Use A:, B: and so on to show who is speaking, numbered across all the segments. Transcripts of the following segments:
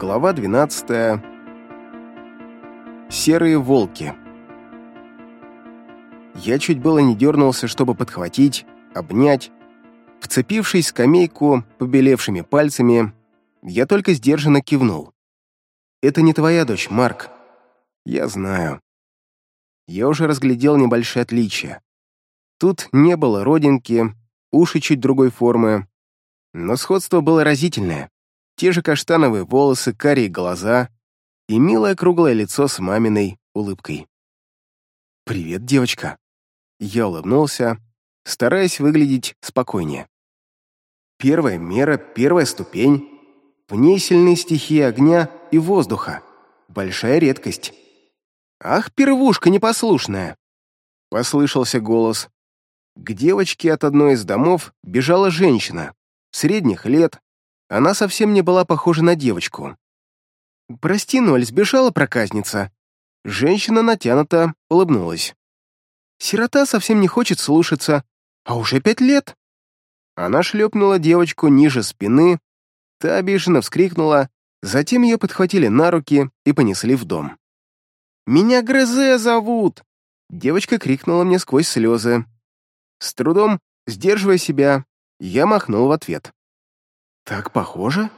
A: Глава 12. Серые волки. Я чуть было не дернулся, чтобы подхватить, обнять. Вцепившись в скамейку побелевшими пальцами, я только сдержанно кивнул. «Это не твоя дочь, Марк. Я знаю». Я уже разглядел небольшие отличия. Тут не было родинки, уши чуть другой формы, но сходство было разительное те же каштановые волосы, карие глаза и милое круглое лицо с маминой улыбкой. «Привет, девочка!» Я улыбнулся, стараясь выглядеть спокойнее. Первая мера, первая ступень. В ней сильны стихии огня и воздуха. Большая редкость. «Ах, первушка непослушная!» Послышался голос. К девочке от одной из домов бежала женщина, средних лет, она совсем не была похожа на девочку. «Прости, Ноль, сбежала проказница». Женщина натянута улыбнулась. «Сирота совсем не хочет слушаться, а уже пять лет». Она шлепнула девочку ниже спины, та обиженно вскрикнула, затем ее подхватили на руки и понесли в дом. «Меня Грызе зовут!» Девочка крикнула мне сквозь слезы. С трудом, сдерживая себя, я махнул в ответ. Так похоже?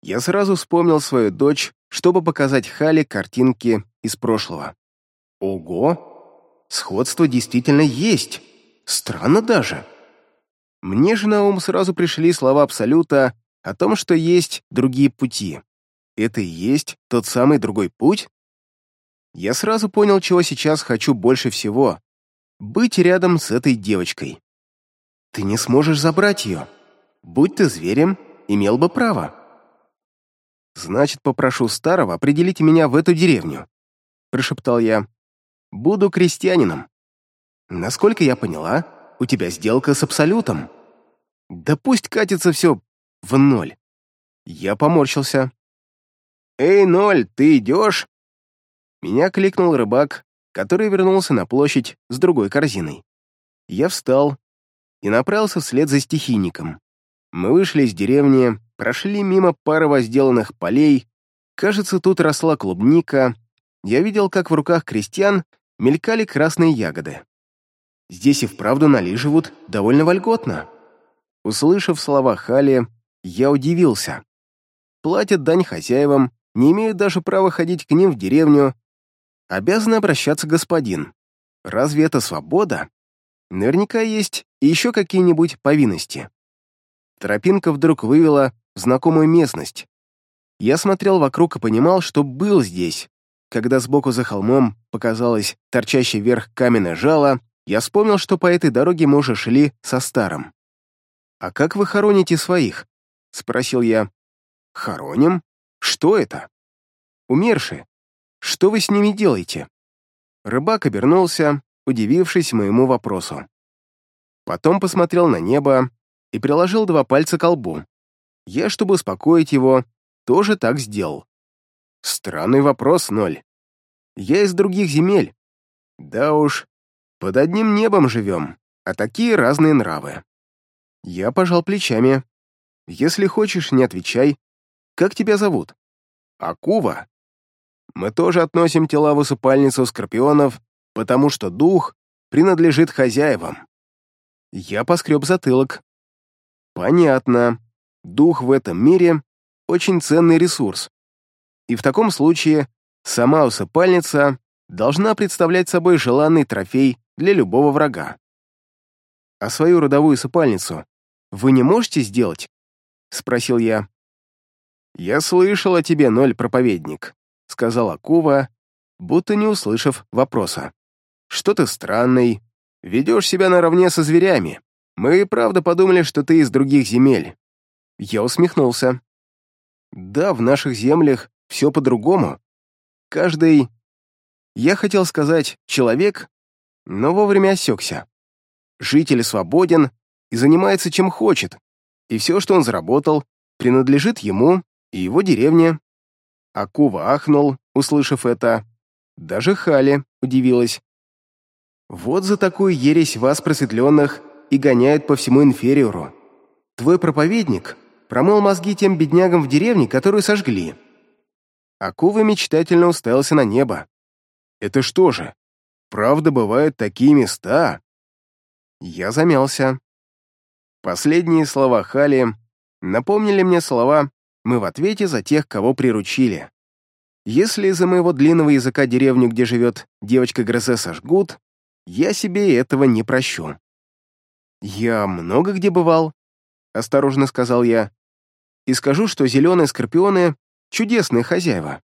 A: Я сразу вспомнил свою дочь, чтобы показать Хале картинки из прошлого. Ого! Сходство действительно есть. Странно даже. Мне же на ум сразу пришли слова Абсолюта о том, что есть другие пути. Это и есть тот самый другой путь? Я сразу понял, чего сейчас хочу больше всего — быть рядом с этой девочкой. Ты не сможешь забрать ее. Будь ты зверем, имел бы право. «Значит, попрошу старого определить меня в эту деревню», — прошептал я. «Буду крестьянином. Насколько я поняла, у тебя сделка с Абсолютом. Да пусть катится все в ноль». Я поморщился. «Эй, ноль, ты идешь?» Меня кликнул рыбак, который вернулся на площадь с другой корзиной. Я встал и направился вслед за стихийником. Мы вышли из деревни, прошли мимо пары возделанных полей. Кажется, тут росла клубника. Я видел, как в руках крестьян мелькали красные ягоды. Здесь и вправду нали живут довольно вольготно. Услышав слова Хали, я удивился. Платят дань хозяевам, не имеют даже права ходить к ним в деревню. Обязаны обращаться господин. Разве это свобода? Наверняка есть и еще какие-нибудь повинности. Тропинка вдруг вывела в знакомую местность. Я смотрел вокруг и понимал, что был здесь. Когда сбоку за холмом показалось торчащее вверх каменное жало, я вспомнил, что по этой дороге мы уже шли со старым. «А как вы хороните своих?» — спросил я. «Хороним? Что это?» «Умершие. Что вы с ними делаете?» Рыбак обернулся, удивившись моему вопросу. Потом посмотрел на небо, и приложил два пальца к лбу. Я, чтобы успокоить его, тоже так сделал. Странный вопрос, Ноль. Я из других земель. Да уж, под одним небом живем, а такие разные нравы. Я пожал плечами. Если хочешь, не отвечай. Как тебя зовут? Акува. Мы тоже относим тела в усыпальницу скорпионов, потому что дух принадлежит хозяевам. Я поскреб затылок. Понятно. Дух в этом мире — очень ценный ресурс. И в таком случае сама усыпальница должна представлять собой желанный трофей для любого врага. «А свою родовую усыпальницу вы не можете сделать?» — спросил я. «Я слышал о тебе, Ноль Проповедник», — сказала Кува, будто не услышав вопроса. «Что ты странный, ведешь себя наравне со зверями. Мы и правда подумали, что ты из других земель». Я усмехнулся. «Да, в наших землях все по-другому. Каждый...» Я хотел сказать «человек», но вовремя осекся. Житель свободен и занимается чем хочет, и все, что он заработал, принадлежит ему и его деревне. Акува ахнул, услышав это. Даже Хали удивилась. «Вот за такую ересь вас, просветленных, и гоняют по всему инфериору. Твой проповедник промыл мозги тем беднягам в деревне, которую сожгли». Акува мечтательно уставился на небо. «Это что же? Правда, бывают такие места?» Я замялся. Последние слова Хали напомнили мне слова «Мы в ответе за тех, кого приручили». Если из-за моего длинного языка деревню, где живет девочка Грозе, сожгут, я себе этого не прощу. «Я много где бывал», — осторожно сказал я, «и скажу, что зеленые скорпионы — чудесные хозяева».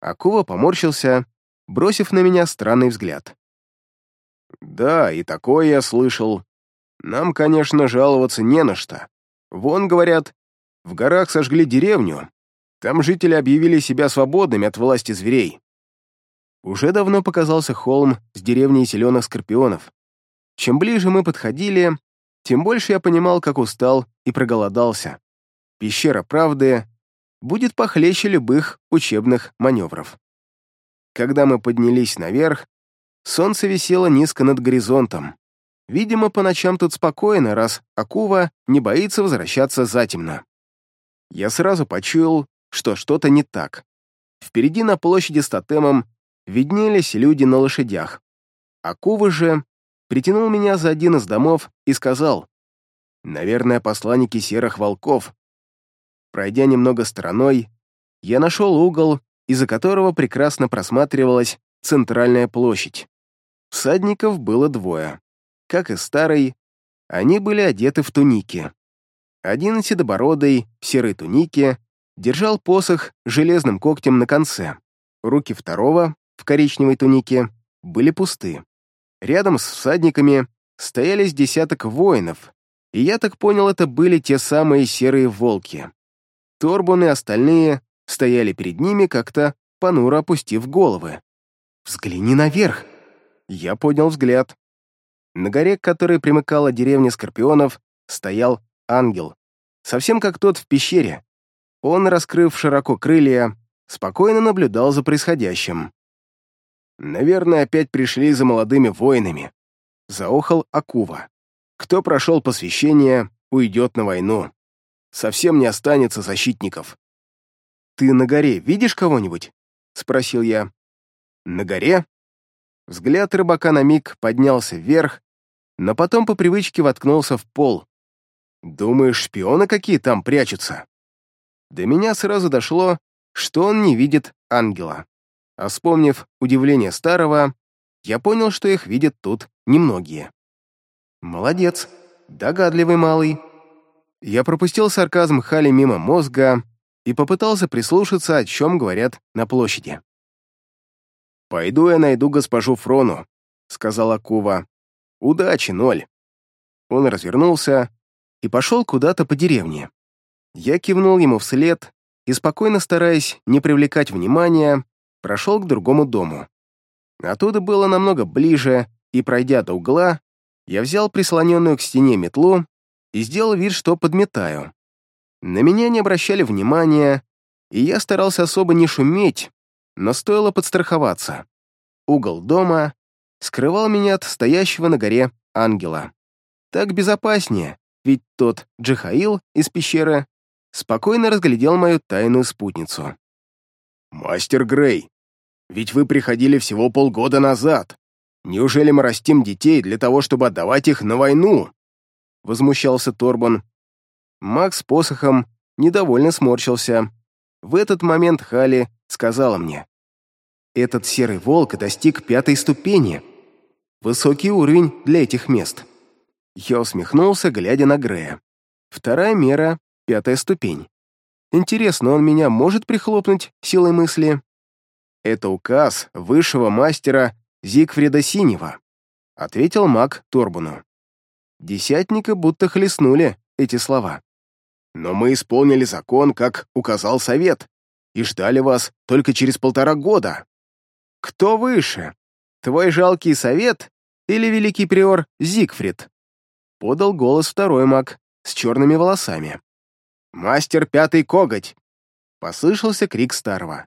A: Акула поморщился, бросив на меня странный взгляд. «Да, и такое я слышал. Нам, конечно, жаловаться не на что. Вон, говорят, в горах сожгли деревню. Там жители объявили себя свободными от власти зверей». Уже давно показался холм с деревней зеленых скорпионов. Чем ближе мы подходили, тем больше я понимал, как устал и проголодался. Пещера правды будет похлеще любых учебных маневров. Когда мы поднялись наверх, солнце висело низко над горизонтом. Видимо, по ночам тут спокойно, раз Акува не боится возвращаться затемно. Я сразу почуял, что что-то не так. Впереди на площади с тотемом виднелись люди на лошадях. Акувы же притянул меня за один из домов и сказал, «Наверное, посланники серых волков». Пройдя немного стороной, я нашел угол, из-за которого прекрасно просматривалась центральная площадь. Всадников было двое. Как и старый, они были одеты в туники. Один седобородый, в серой тунике, держал посох железным когтем на конце. Руки второго, в коричневой тунике, были пусты. Рядом с всадниками стоялись десяток воинов, и я так понял, это были те самые серые волки. Торбун и остальные стояли перед ними, как-то понуро опустив головы. «Взгляни наверх!» Я поднял взгляд. На горе, к которой примыкала деревня Скорпионов, стоял ангел. Совсем как тот в пещере. Он, раскрыв широко крылья, спокойно наблюдал за происходящим. Наверное, опять пришли за молодыми воинами. Заохал Акува. Кто прошел посвящение, уйдет на войну. Совсем не останется защитников. «Ты на горе видишь кого-нибудь?» — спросил я. «На горе?» Взгляд рыбака на миг поднялся вверх, но потом по привычке воткнулся в пол. «Думаешь, шпионы какие там прячутся?» До меня сразу дошло, что он не видит ангела. А вспомнив удивление старого, я понял, что их видят тут немногие. «Молодец, догадливый малый». Я пропустил сарказм Хали мимо мозга и попытался прислушаться, о чем говорят на площади. «Пойду я найду госпожу Фрону», — сказала Кува. «Удачи, ноль». Он развернулся и пошел куда-то по деревне. Я кивнул ему вслед и, спокойно стараясь не привлекать внимания, прошел к другому дому. Оттуда было намного ближе, и, пройдя до угла, я взял прислоненную к стене метлу и сделал вид, что подметаю. На меня не обращали внимания, и я старался особо не шуметь, но стоило подстраховаться. Угол дома скрывал меня от стоящего на горе ангела. Так безопаснее, ведь тот Джихаил из пещеры спокойно разглядел мою тайную спутницу. «Мастер Грей, ведь вы приходили всего полгода назад. Неужели мы растим детей для того, чтобы отдавать их на войну?» Возмущался Торбан. Макс посохом недовольно сморщился. В этот момент Хали сказала мне. «Этот серый волк достиг пятой ступени. Высокий уровень для этих мест». Я усмехнулся, глядя на Грея. Вторая мера — пятая ступень. Интересно, он меня может прихлопнуть силой мысли? Это указ высшего мастера Зигфрида Синего, ответил маг Торбуну. Десятника будто хлестнули эти слова. Но мы исполнили закон, как указал совет, и ждали вас только через полтора года. Кто выше? Твой жалкий совет или великий приор Зигфрид? Подал голос второй маг с черными волосами. «Мастер пятый коготь!» — послышался крик старого.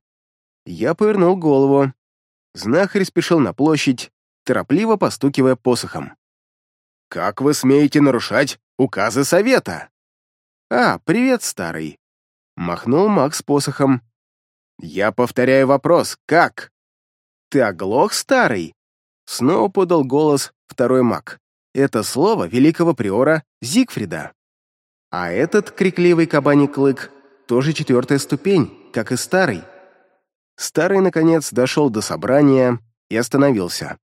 A: Я повернул голову. Знахарь спешил на площадь, торопливо постукивая посохом. «Как вы смеете нарушать указы совета?» «А, привет, старый!» — махнул Макс посохом. «Я повторяю вопрос. Как?» «Ты оглох, старый?» — снова подал голос второй маг. Это слово великого приора Зигфрида. А этот крикливый кабаний клык тоже четвертая ступень, как и старый. Старый, наконец, дошел до собрания и остановился.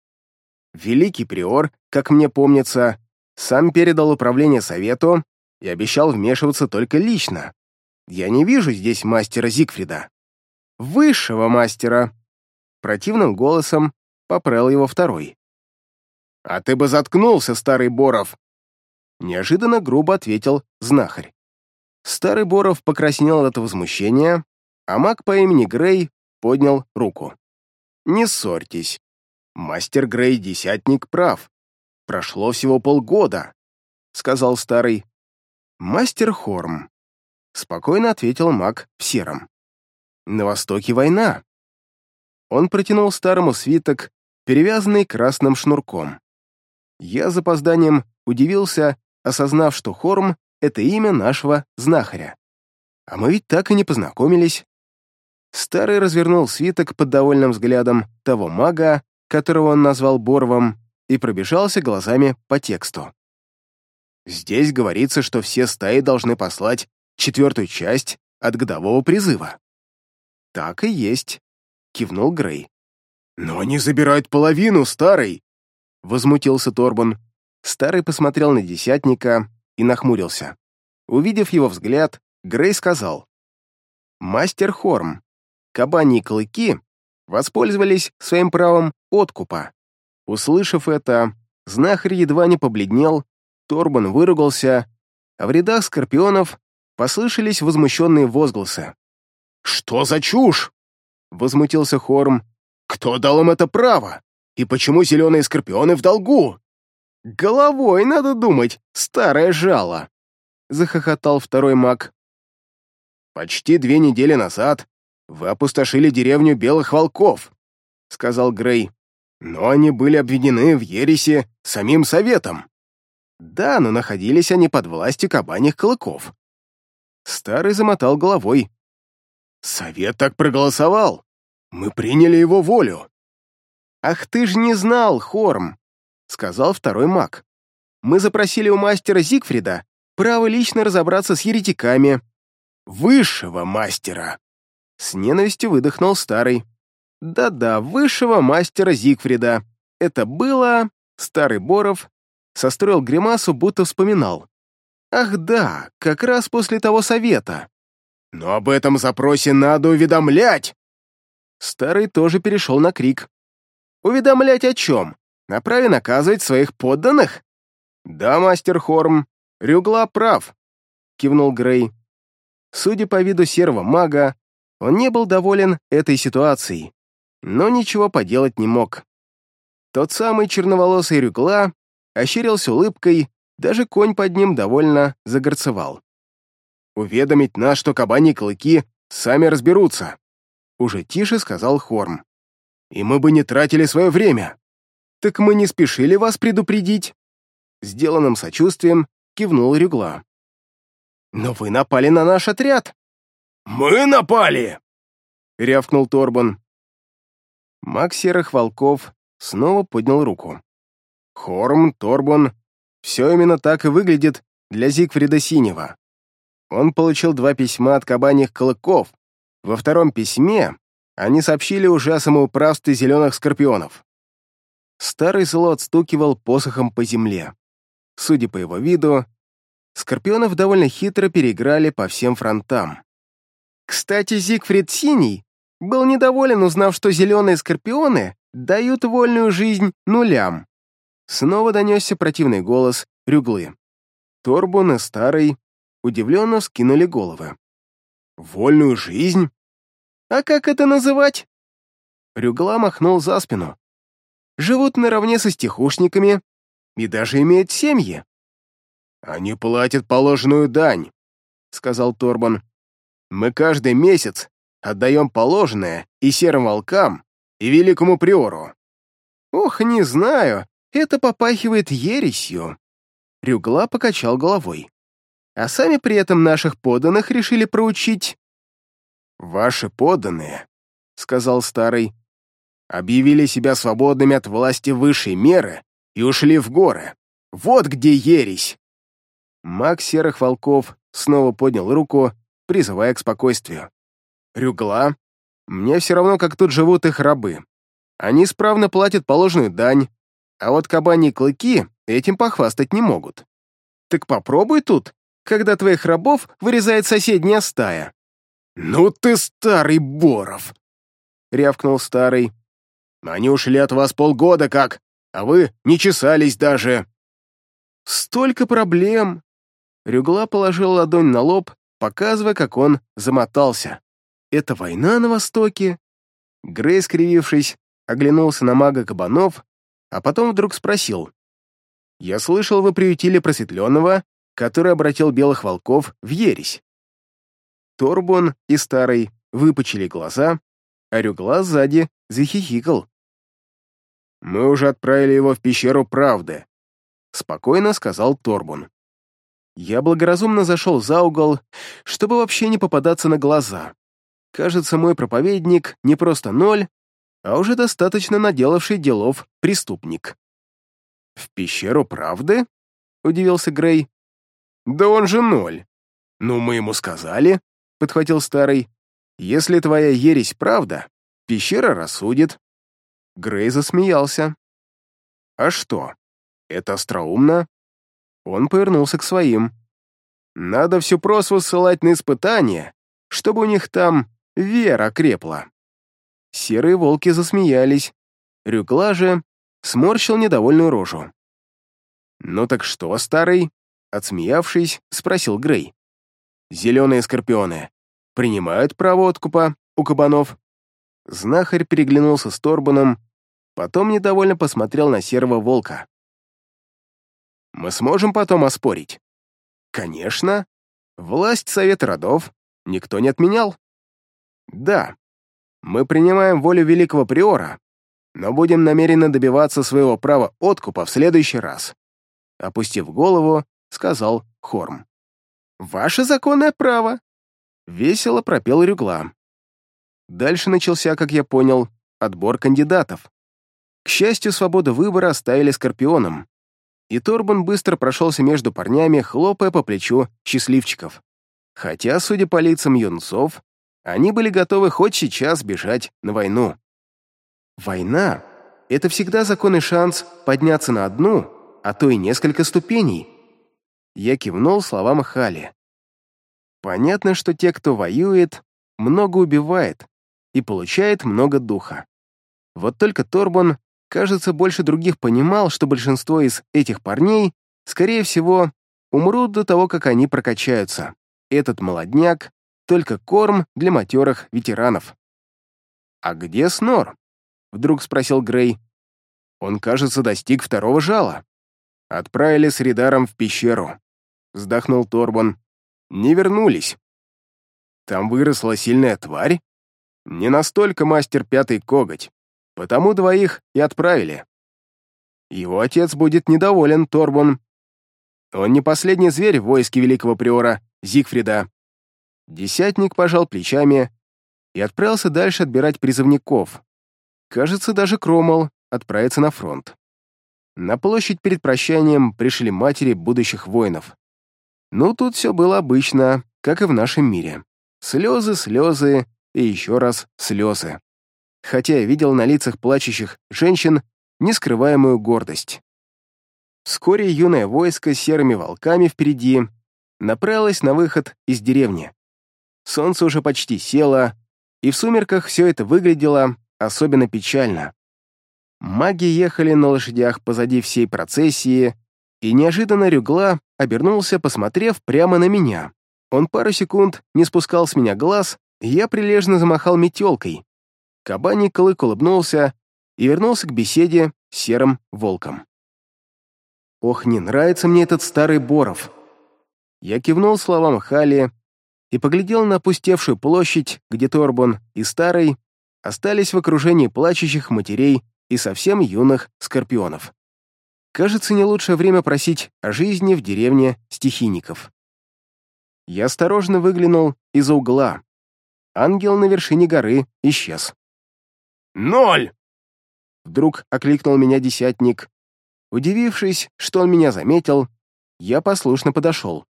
A: Великий приор, как мне помнится, сам передал управление совету и обещал вмешиваться только лично. Я не вижу здесь мастера Зигфрида. Высшего мастера. Противным голосом попрел его второй. «А ты бы заткнулся, старый Боров!» неожиданно грубо ответил знахарь. Старый Боров покраснел от возмущения, а маг по имени Грей поднял руку. «Не ссорьтесь. Мастер Грей-десятник прав. Прошло всего полгода», — сказал старый. «Мастер Хорм», — спокойно ответил маг в сером. «На Востоке война». Он протянул старому свиток, перевязанный красным шнурком. Я с запозданием удивился, осознав, что Хорм — это имя нашего знахаря. А мы ведь так и не познакомились. Старый развернул свиток под довольным взглядом того мага, которого он назвал Борвом, и пробежался глазами по тексту. Здесь говорится, что все стаи должны послать четвертую часть от годового призыва. «Так и есть», — кивнул Грей. «Но они забирают половину, старый!» — возмутился Торбан. Старый посмотрел на десятника и нахмурился. Увидев его взгляд, Грей сказал. «Мастер Хорм, кабани и клыки воспользовались своим правом откупа». Услышав это, знахарь едва не побледнел, Торбан выругался, а в рядах скорпионов послышались возмущенные возгласы. «Что за чушь?» — возмутился Хорм. «Кто дал им это право? И почему зеленые скорпионы в долгу?» «Головой надо думать, старое жало!» — захохотал второй маг. «Почти две недели назад вы опустошили деревню Белых Волков», — сказал Грей. «Но они были обвинены в ереси самим советом». «Да, но находились они под властью кабаних клыков». Старый замотал головой. «Совет так проголосовал. Мы приняли его волю». «Ах ты ж не знал, Хорм!» сказал второй маг. «Мы запросили у мастера Зигфрида право лично разобраться с еретиками». «Высшего мастера!» С ненавистью выдохнул старый. «Да-да, высшего мастера Зигфрида. Это было...» Старый Боров состроил гримасу, будто вспоминал. «Ах да, как раз после того совета». «Но об этом запросе надо уведомлять!» Старый тоже перешел на крик. «Уведомлять о чем? на праве наказывать своих подданных?» «Да, мастер Хорм, Рюгла прав», — кивнул Грей. Судя по виду серого мага, он не был доволен этой ситуацией, но ничего поделать не мог. Тот самый черноволосый Рюгла ощерился улыбкой, даже конь под ним довольно загорцевал. «Уведомить нас, что кабани клыки сами разберутся», — уже тише сказал Хорм. «И мы бы не тратили свое время». «Так мы не спешили вас предупредить?» Сделанным сочувствием кивнул Рюгла. «Но вы напали на наш отряд!» «Мы напали!» — рявкнул Торбан. Маг Серых Волков снова поднял руку. Хорм, Торбан — все именно так и выглядит для Зигфрида Синего. Он получил два письма от кабаньих клыков. Во втором письме они сообщили уже о самоуправстве зеленых скорпионов. Старый зло отстукивал посохом по земле. Судя по его виду, Скорпионов довольно хитро переиграли по всем фронтам. Кстати, Зигфрид Синий был недоволен, узнав, что зеленые скорпионы дают вольную жизнь нулям. Снова донесся противный голос Рюглы. Торбун и Старый удивленно вскинули головы. «Вольную жизнь? А как это называть?» Рюгла махнул за спину живут наравне со стихушниками и даже имеют семьи. «Они платят положенную дань», — сказал Торбан. «Мы каждый месяц отдаем положенное и серым волкам, и великому приору». «Ох, не знаю, это попахивает ересью», — Рюгла покачал головой. «А сами при этом наших подданных решили проучить». «Ваши подданные», — сказал старый, объявили себя свободными от власти высшей меры и ушли в горы. Вот где ересь!» Маг Серых Волков снова поднял руку, призывая к спокойствию. «Рюгла? Мне все равно, как тут живут их рабы. Они справно платят положенную дань, а вот кабани клыки этим похвастать не могут. Так попробуй тут, когда твоих рабов вырезает соседняя стая». «Ну ты старый Боров!» — рявкнул старый, они ушли от вас полгода как, а вы не чесались даже». «Столько проблем!» Рюгла положил ладонь на лоб, показывая, как он замотался. «Это война на Востоке?» Грей, скривившись, оглянулся на мага кабанов, а потом вдруг спросил. «Я слышал, вы приютили просветленного, который обратил белых волков в ересь». Торбон и Старый выпучили глаза, а Рюгла сзади захихикал. Мы уже отправили его в пещеру правды», — спокойно сказал Торбун. Я благоразумно зашел за угол, чтобы вообще не попадаться на глаза. Кажется, мой проповедник не просто ноль, а уже достаточно наделавший делов преступник. «В пещеру правды?» — удивился Грей. «Да он же ноль». «Ну, мы ему сказали», — подхватил старый. «Если твоя ересь правда, пещера рассудит, Грей засмеялся. «А что? Это остроумно?» Он повернулся к своим. «Надо всю просву ссылать на испытания, чтобы у них там вера крепла». Серые волки засмеялись. Рюкла же сморщил недовольную рожу. «Ну так что, старый?» Отсмеявшись, спросил Грей. «Зеленые скорпионы принимают право откупа у кабанов?» Знахарь переглянулся с Торбаном Потом недовольно посмотрел на серого волка. «Мы сможем потом оспорить?» «Конечно. Власть Совет Родов никто не отменял». «Да, мы принимаем волю Великого Приора, но будем намеренно добиваться своего права откупа в следующий раз», — опустив голову, сказал Хорм. «Ваше законное право!» — весело пропел Рюгла. Дальше начался, как я понял, отбор кандидатов. К счастью, свободу выбора оставили Скорпионом, и Торбан быстро прошелся между парнями, хлопая по плечу счастливчиков. Хотя, судя по лицам юнцов, они были готовы хоть сейчас бежать на войну. Война — это всегда законный шанс подняться на одну, а то и несколько ступеней. Я кивнул словам Хали. Понятно, что те, кто воюет, много убивает и получает много духа. Вот только Торбон Кажется, больше других понимал, что большинство из этих парней, скорее всего, умрут до того, как они прокачаются. Этот молодняк — только корм для матерых ветеранов. «А где Снор?» — вдруг спросил Грей. «Он, кажется, достиг второго жала». «Отправили с Ридаром в пещеру», — вздохнул Торбан. «Не вернулись». «Там выросла сильная тварь?» «Не настолько мастер пятый коготь. Потому двоих и отправили. Его отец будет недоволен, Торбун. Он не последний зверь в войске великого приора, Зигфрида. Десятник пожал плечами и отправился дальше отбирать призывников. Кажется, даже Кромол отправится на фронт. На площадь перед прощанием пришли матери будущих воинов. Ну, тут все было обычно, как и в нашем мире. Слезы, слезы и еще раз слезы хотя я видел на лицах плачущих женщин нескрываемую гордость. Вскоре юное войско с серыми волками впереди направилось на выход из деревни. Солнце уже почти село, и в сумерках все это выглядело особенно печально. Маги ехали на лошадях позади всей процессии, и неожиданно Рюгла обернулся, посмотрев прямо на меня. Он пару секунд не спускал с меня глаз, и я прилежно замахал метелкой, Кабаний клык улыбнулся и вернулся к беседе с серым волком. «Ох, не нравится мне этот старый Боров!» Я кивнул словам Хали и поглядел на опустевшую площадь, где Торбон и Старый остались в окружении плачущих матерей и совсем юных скорпионов. Кажется, не лучшее время просить о жизни в деревне стихийников. Я осторожно выглянул из-за угла. Ангел на вершине горы исчез.
B: «Ноль!»
A: Вдруг окликнул меня десятник. Удивившись, что он меня заметил, я послушно подошел.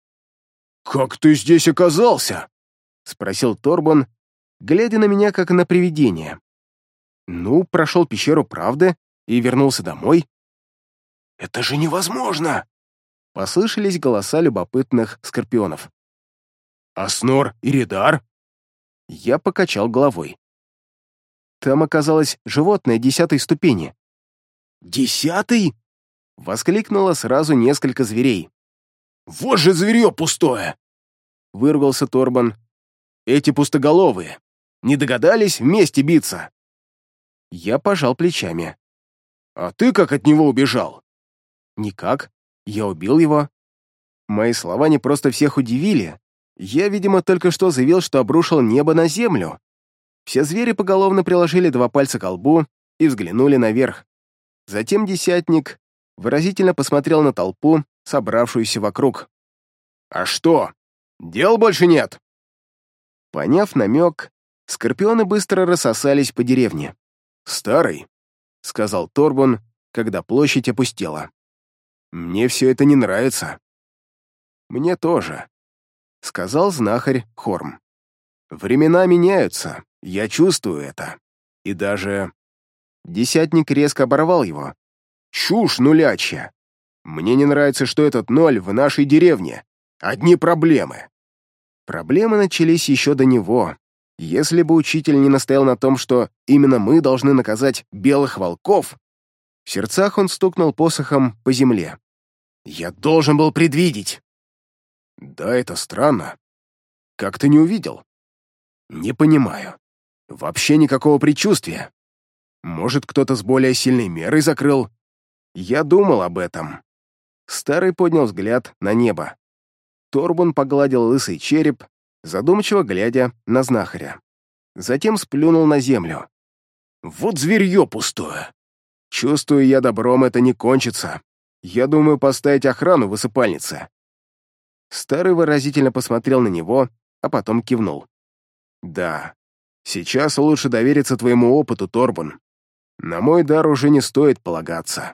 B: «Как ты здесь оказался?»
A: — спросил Торбон, глядя на меня, как на привидение. «Ну, прошел пещеру правды и вернулся домой».
B: «Это же невозможно!»
A: — послышались голоса любопытных скорпионов.
B: «А и Редар?»
A: Я покачал головой. Там оказалось животное десятой ступени.
B: «Десятый?»
A: — воскликнуло сразу несколько зверей.
B: «Вот же зверье пустое!»
A: — вырвался Торбан.
B: «Эти пустоголовые! Не догадались вместе биться!»
A: Я пожал плечами.
B: «А ты как от него убежал?»
A: «Никак. Я убил его». Мои слова не просто всех удивили. Я, видимо, только что заявил, что обрушил небо на землю, все звери поголовно приложили два пальца к лбу и взглянули наверх. Затем десятник выразительно посмотрел на толпу, собравшуюся вокруг.
B: «А что? Дел больше нет!»
A: Поняв намек, скорпионы быстро рассосались по деревне.
B: «Старый», — сказал Торбун, когда площадь опустела.
A: «Мне все это не нравится».
B: «Мне тоже», — сказал знахарь Хорм.
A: «Времена меняются. Я чувствую это. И даже...» Десятник резко оборвал его.
B: «Чушь нулячья! Мне не нравится, что этот ноль в нашей деревне. Одни проблемы!»
A: Проблемы начались еще до него. Если бы учитель не настоял на том, что именно мы должны наказать белых волков... В сердцах он стукнул посохом по земле.
B: «Я должен был предвидеть!»
A: «Да, это странно. Как ты не увидел?» «Не понимаю. Вообще никакого предчувствия. Может, кто-то с более сильной мерой закрыл? Я думал об этом. Старый поднял взгляд на небо. Торбун погладил лысый череп, задумчиво глядя на знахаря. Затем сплюнул на землю.
B: «Вот зверье пустое!»
A: «Чувствую я, добром это не кончится. Я думаю поставить охрану в высыпальнице». Старый выразительно посмотрел на него, а потом кивнул. «Да, Сейчас лучше довериться твоему опыту, Торбан. На мой дар уже не стоит полагаться.